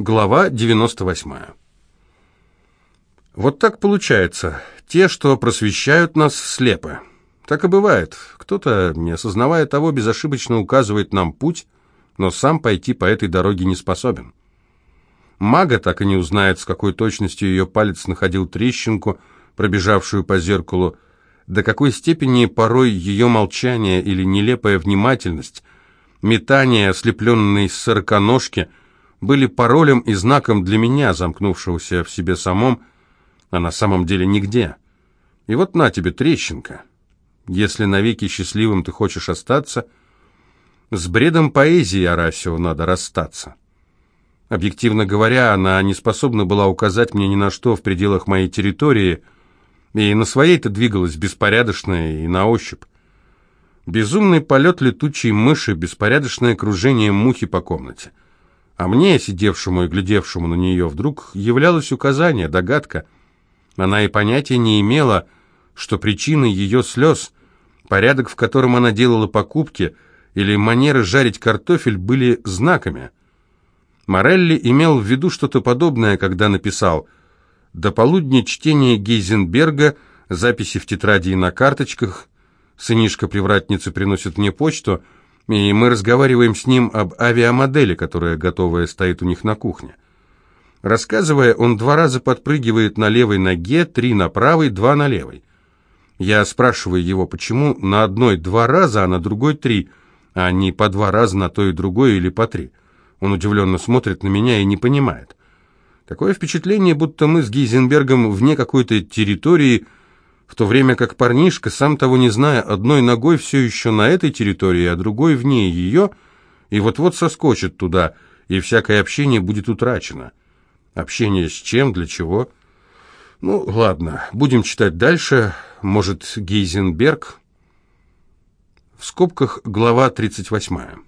Глава 98. Вот так получается. Те, что просвещают нас, слепы. Так и бывает. Кто-то, не осознавая того, безошибочно указывает нам путь, но сам пойти по этой дороге не способен. Мага так и не узнает, с какой точностью ее палец находил трещинку, пробежавшую по зеркалу, до какой степени порой ее молчание или нелепая внимательность, метание ослепленной сороконожки – были паролем и знаком для меня, замкнувшегося в себе самом, а на самом деле нигде. И вот на тебе трещинка. Если навеки счастливым ты хочешь остаться, с бредом поэзии Арасио надо расстаться. Объективно говоря, она не способна была указать мне ни на что в пределах моей территории, и на своей-то двигалась беспорядочно и на ощупь. Безумный полет летучей мыши, беспорядочное кружение мухи по комнате — а мне, сидевшему и глядевшему на нее, вдруг являлось указание, догадка. Она и понятия не имела, что причиной ее слез, порядок, в котором она делала покупки, или манера жарить картофель были знаками. Морелли имел в виду что-то подобное, когда написал «До полудня чтение Гейзенберга, записи в тетради и на карточках, сынишка-привратницы приносит мне почту», и мы разговариваем с ним об авиамодели, которая готовая стоит у них на кухне. Рассказывая, он два раза подпрыгивает на левой ноге, три на правой, два на левой. Я спрашиваю его, почему на одной два раза, а на другой три, а не по два раза на то и другое или по три. Он удивленно смотрит на меня и не понимает. Такое впечатление, будто мы с Гейзенбергом вне какой-то территории – в то время как парнишка, сам того не зная, одной ногой все еще на этой территории, а другой вне ее, и вот-вот соскочит туда, и всякое общение будет утрачено. Общение с чем, для чего? Ну, ладно, будем читать дальше. Может, Гейзенберг? В скобках глава 38.